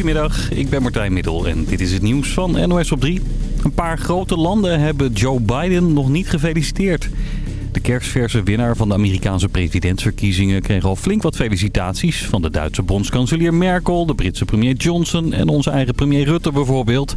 Goedemiddag, ik ben Martijn Middel en dit is het nieuws van NOS op 3. Een paar grote landen hebben Joe Biden nog niet gefeliciteerd. De kerstverse winnaar van de Amerikaanse presidentsverkiezingen kreeg al flink wat felicitaties. Van de Duitse bondskanselier Merkel, de Britse premier Johnson en onze eigen premier Rutte bijvoorbeeld.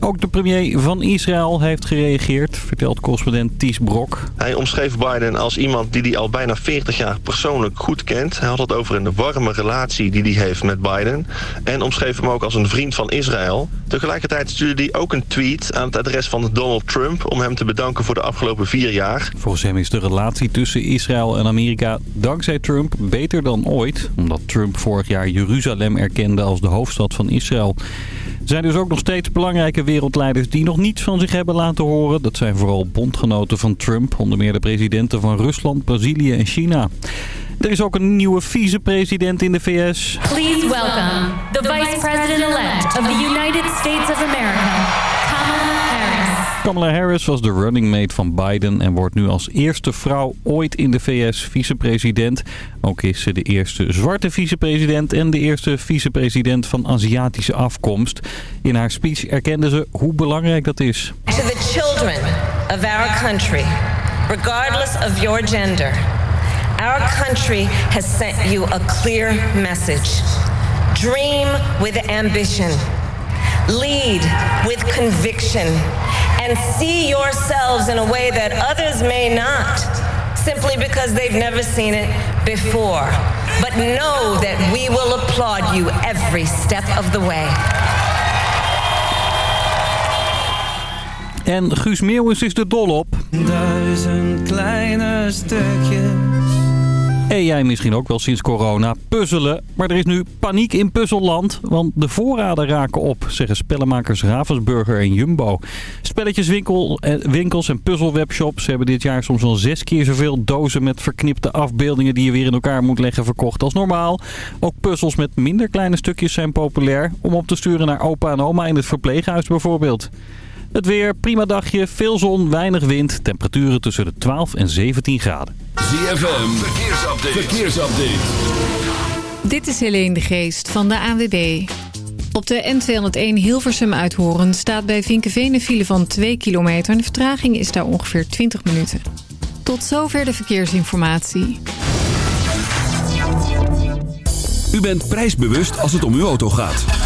Ook de premier van Israël heeft gereageerd, vertelt correspondent Ties Brok. Hij omschreef Biden als iemand die hij al bijna 40 jaar persoonlijk goed kent. Hij had het over een warme relatie die hij heeft met Biden. En omschreef hem ook als een vriend van Israël. Tegelijkertijd stuurde hij ook een tweet aan het adres van Donald Trump... om hem te bedanken voor de afgelopen vier jaar. Volgens hem is de relatie tussen Israël en Amerika dankzij Trump beter dan ooit. Omdat Trump vorig jaar Jeruzalem erkende als de hoofdstad van Israël. Zijn dus ook nog steeds belangrijke wereldleiders die nog niets van zich hebben laten horen. Dat zijn vooral bondgenoten van Trump, onder meer de presidenten van Rusland, Brazilië en China. Er is ook een nieuwe vicepresident in de VS. Please welcome the Vice President-elect of the United States of America. Kamala Harris was de running mate van Biden en wordt nu als eerste vrouw ooit in de VS vicepresident. Ook is ze de eerste zwarte vicepresident en de eerste vicepresident van Aziatische afkomst. In haar speech erkende ze hoe belangrijk dat is. To the children of our country, regardless of your gender, our country has sent you a clear message. Dream with ambition. Lead with conviction. And see yourselves in a way that others may not, simply because they've never seen it before. But know that we will applaud you every step of the way. En Guus Meeuwis is er dol op. Duizend kleine stukjes. En jij misschien ook wel sinds corona puzzelen. Maar er is nu paniek in puzzelland. Want de voorraden raken op, zeggen spellenmakers Ravensburger en Jumbo. Spelletjeswinkels winkels en puzzelwebshops hebben dit jaar soms wel zes keer zoveel dozen met verknipte afbeeldingen die je weer in elkaar moet leggen verkocht als normaal. Ook puzzels met minder kleine stukjes zijn populair om op te sturen naar opa en oma in het verpleeghuis bijvoorbeeld. Het weer, prima dagje, veel zon, weinig wind. Temperaturen tussen de 12 en 17 graden. ZFM, verkeersupdate. verkeersupdate. Dit is Helene de Geest van de ANWB. Op de N201 Hilversum uithoren staat bij Vinkenveen een file van 2 kilometer... en de vertraging is daar ongeveer 20 minuten. Tot zover de verkeersinformatie. U bent prijsbewust als het om uw auto gaat.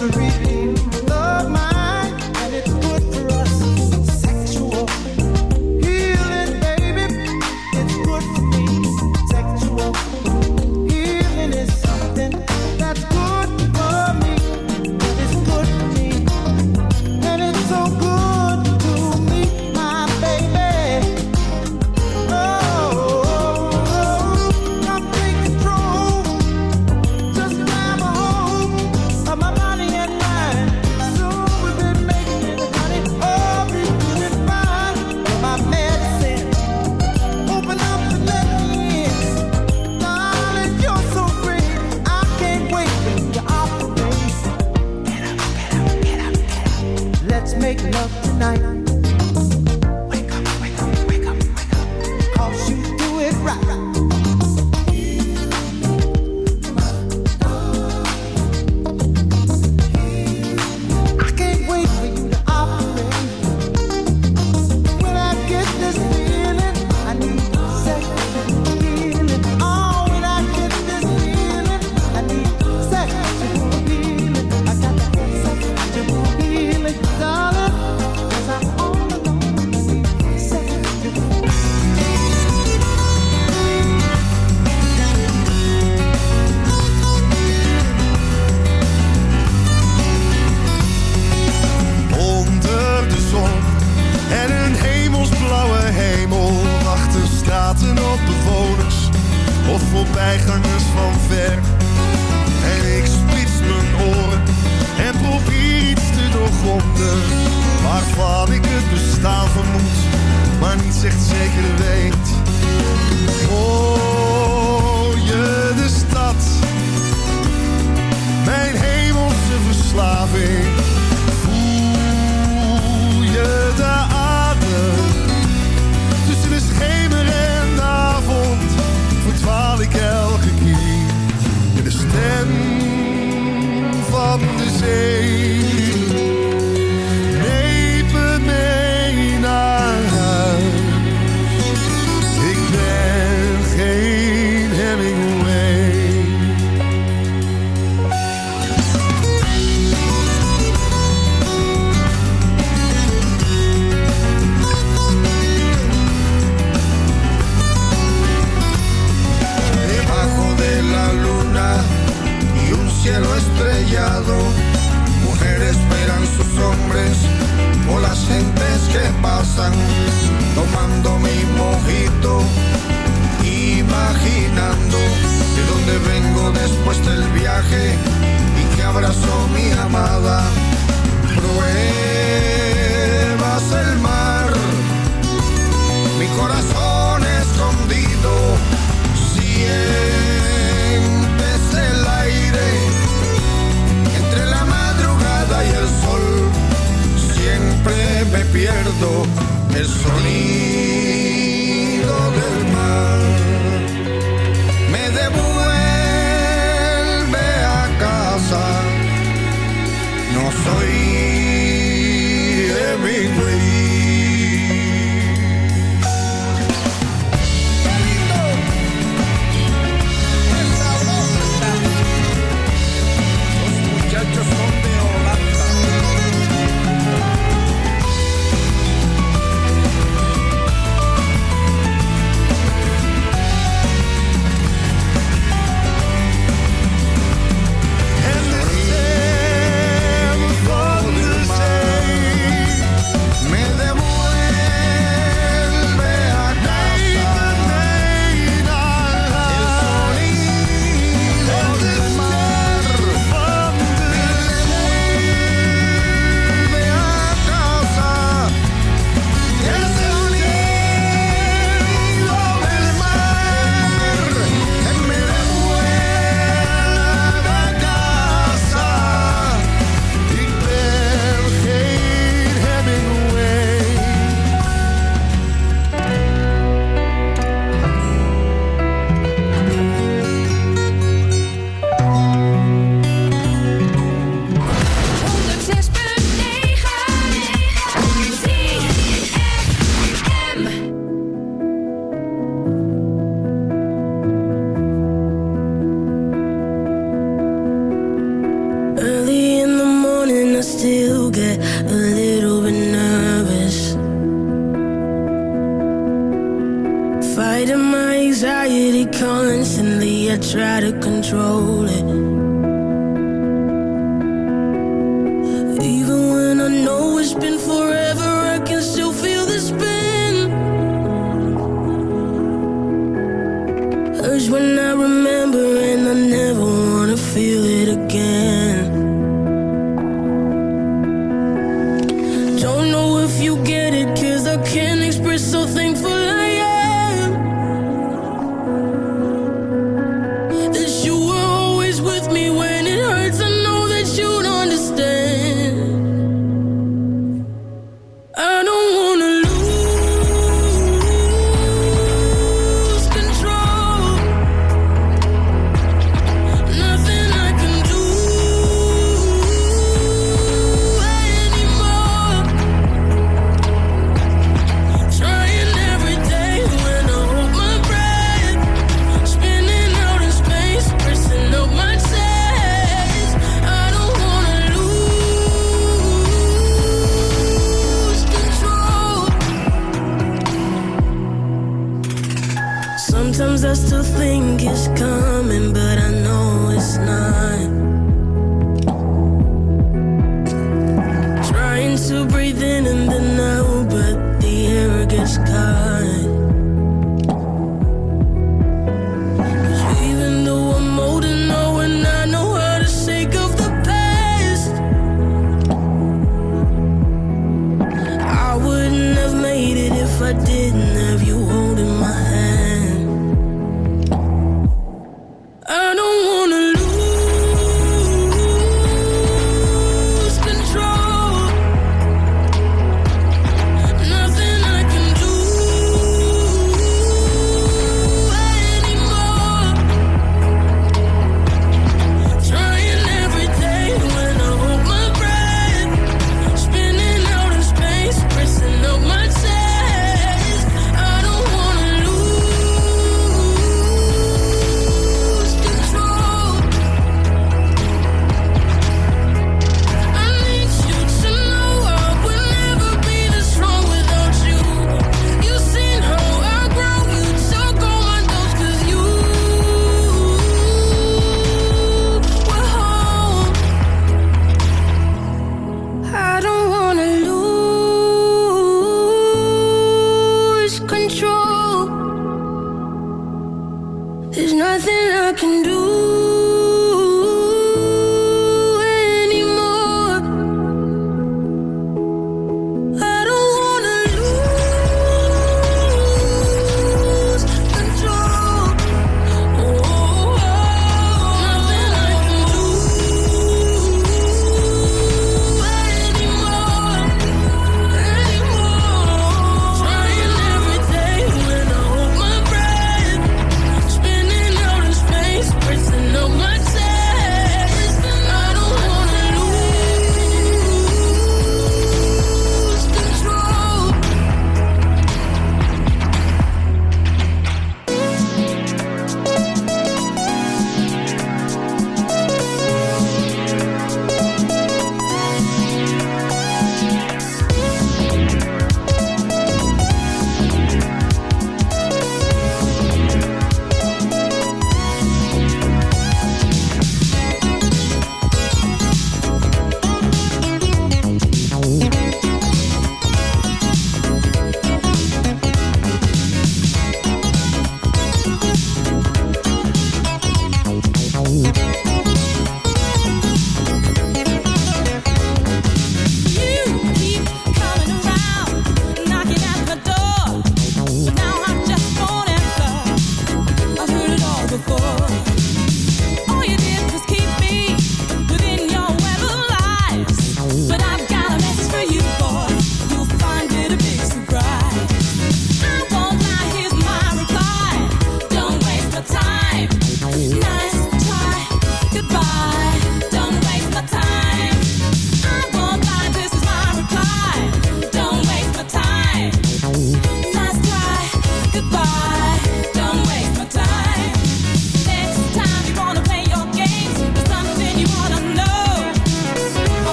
mystery.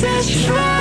Just try.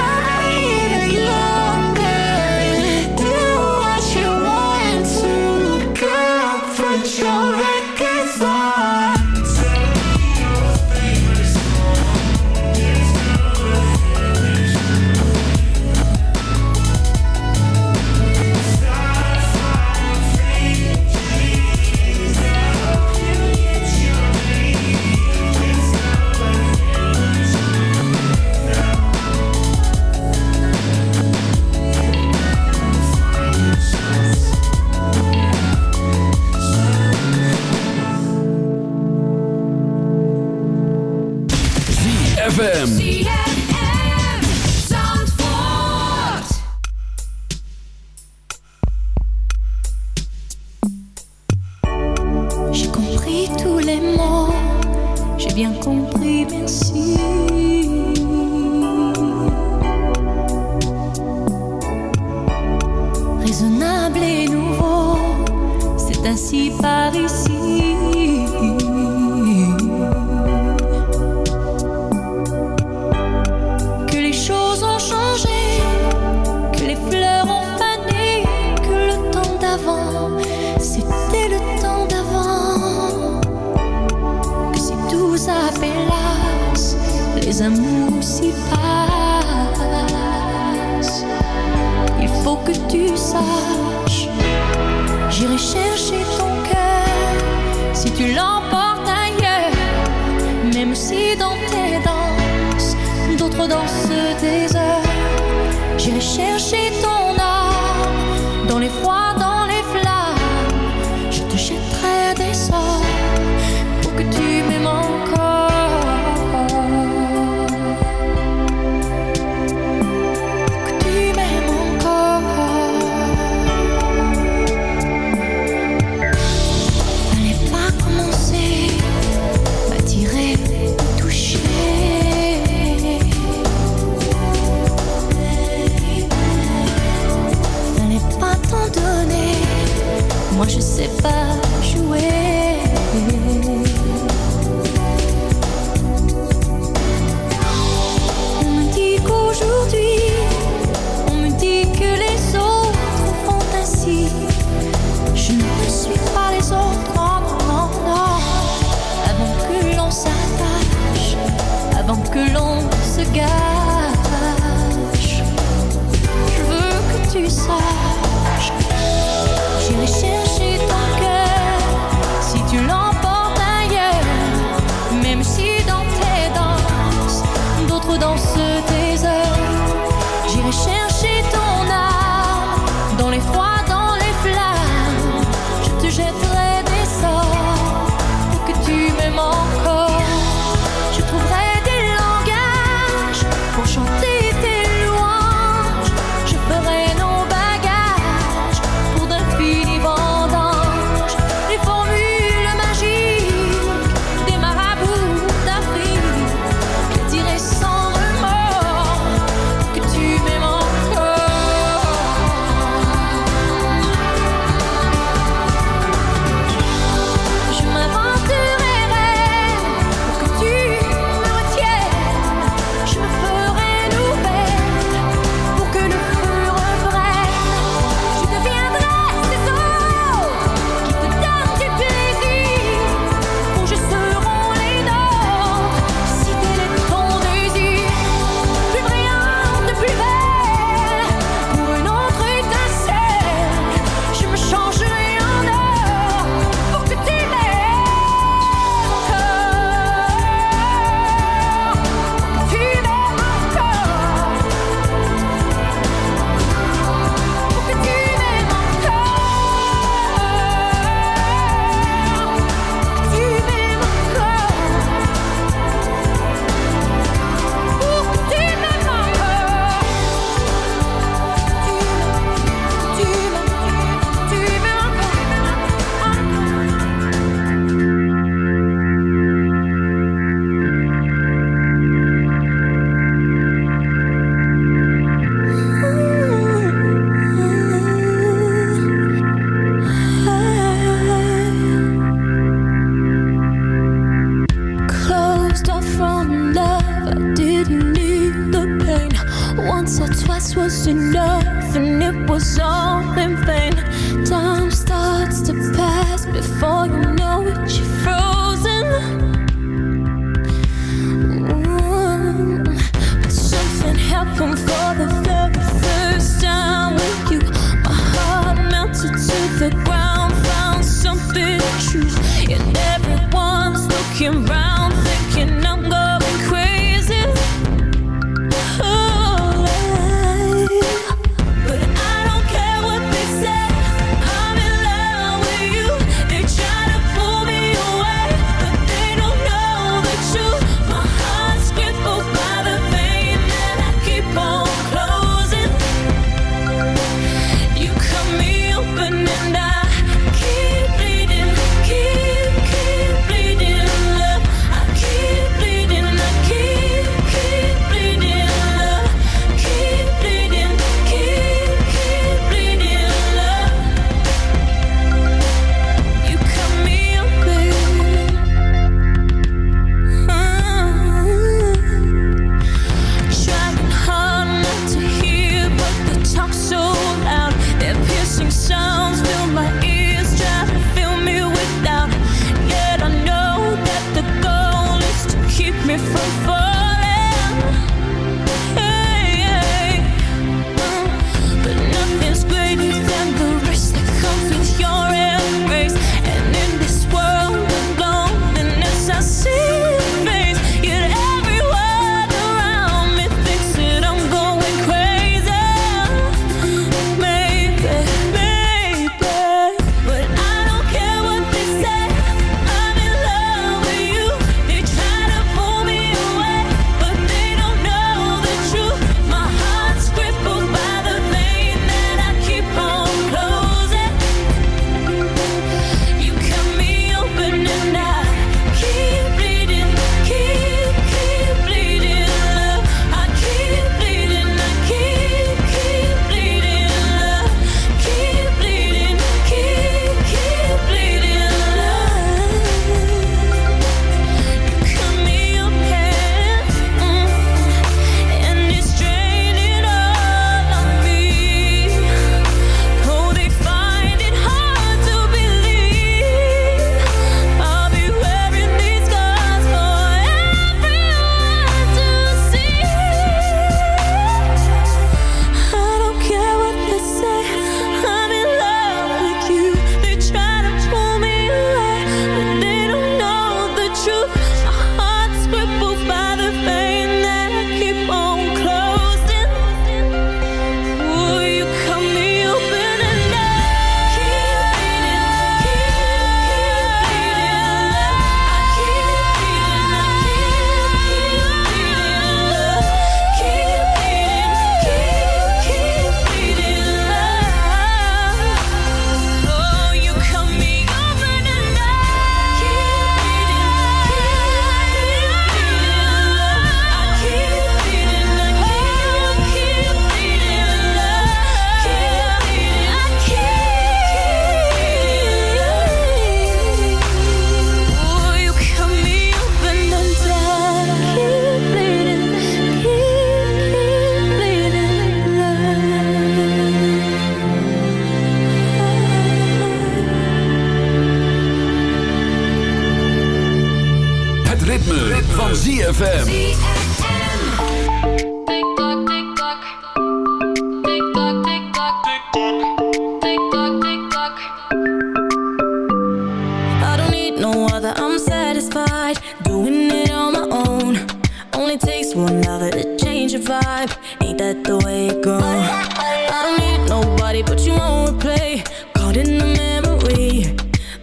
We,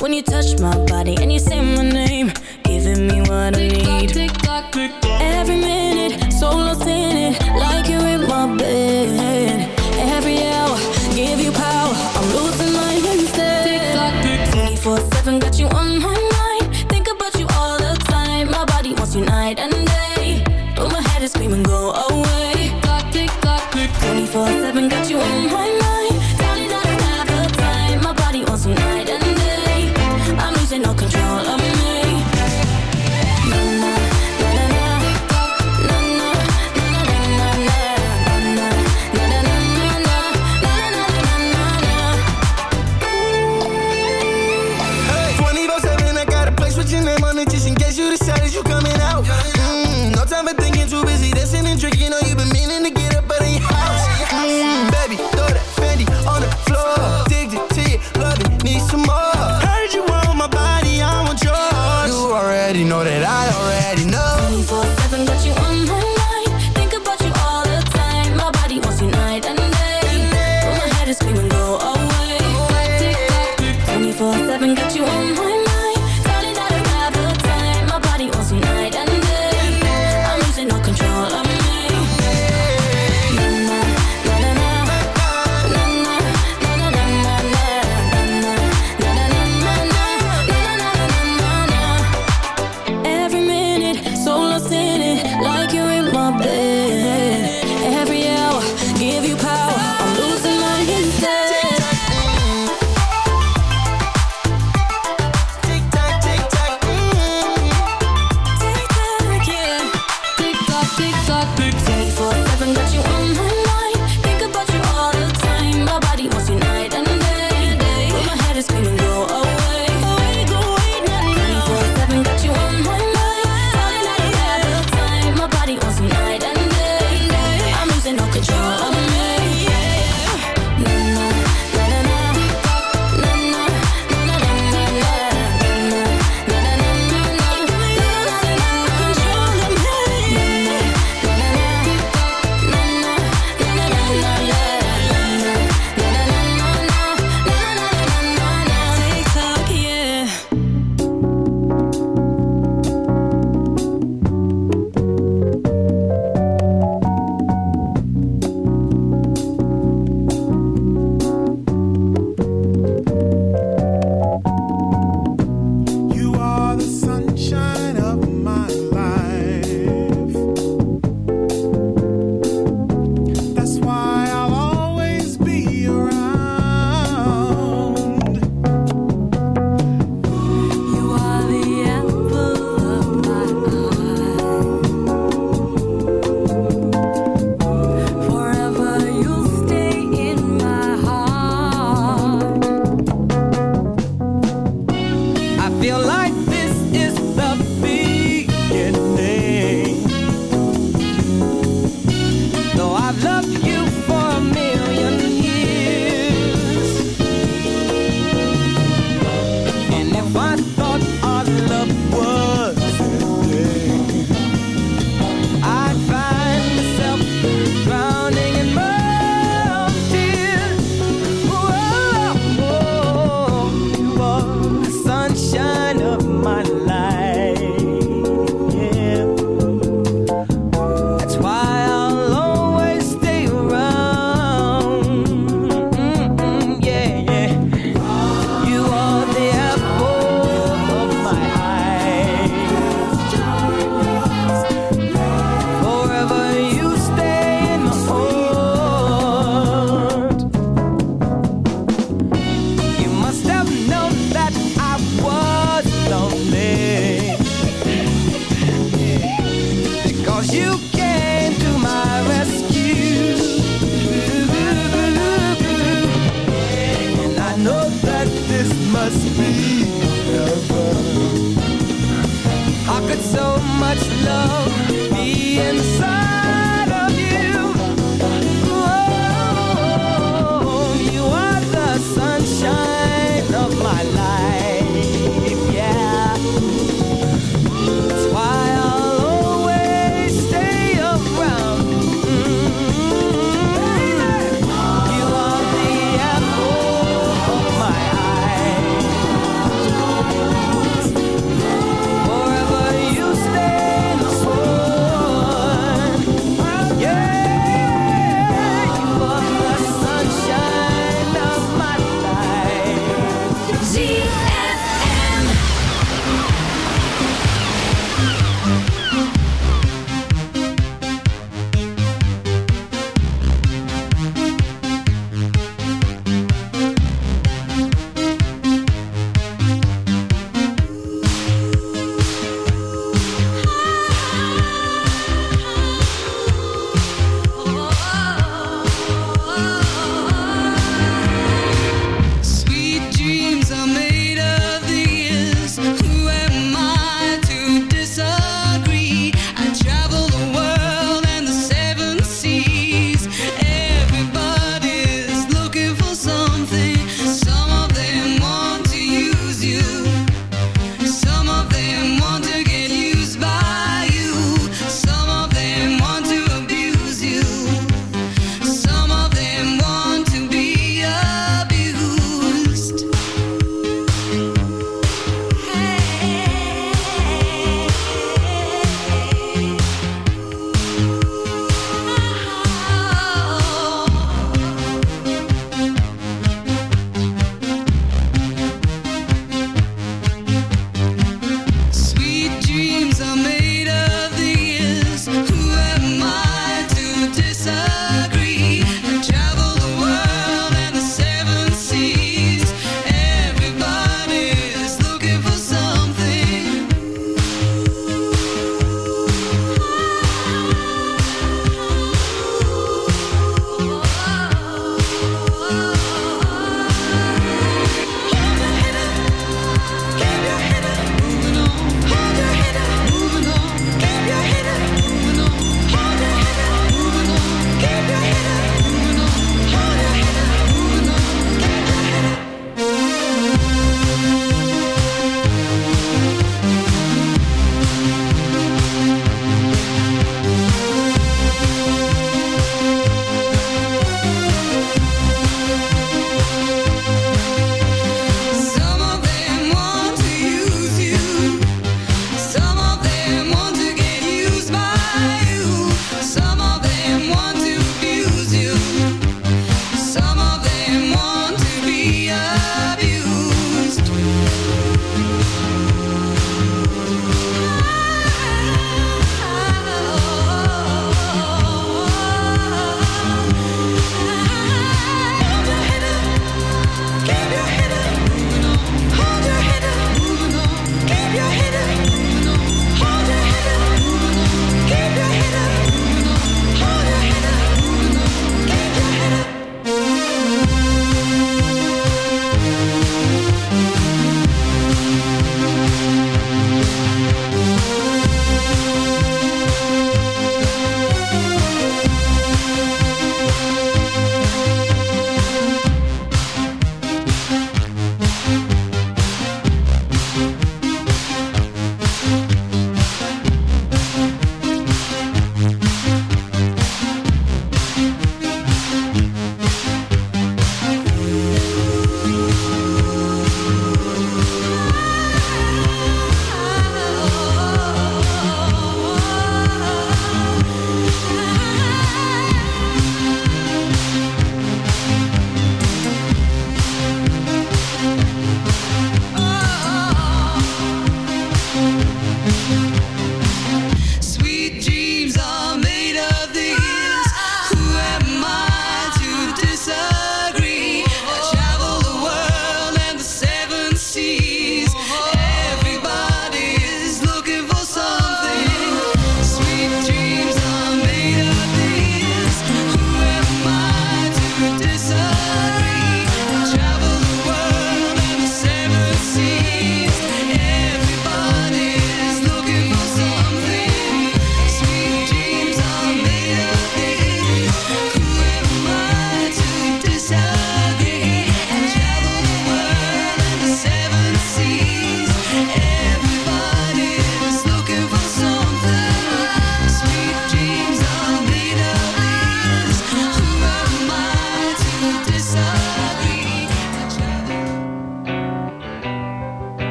When you touch my body and you say my name Giving me what I need. tick -tock, tick -tock. Every minute, so lost in it Like you in my bed. Every hour, give you power I'm losing my instead. 24-7, got you on my mind. Think about you all the time. My body wants you night and day. But my head is screaming, go away. Tick tock tick tock, 24-7, got you on my mind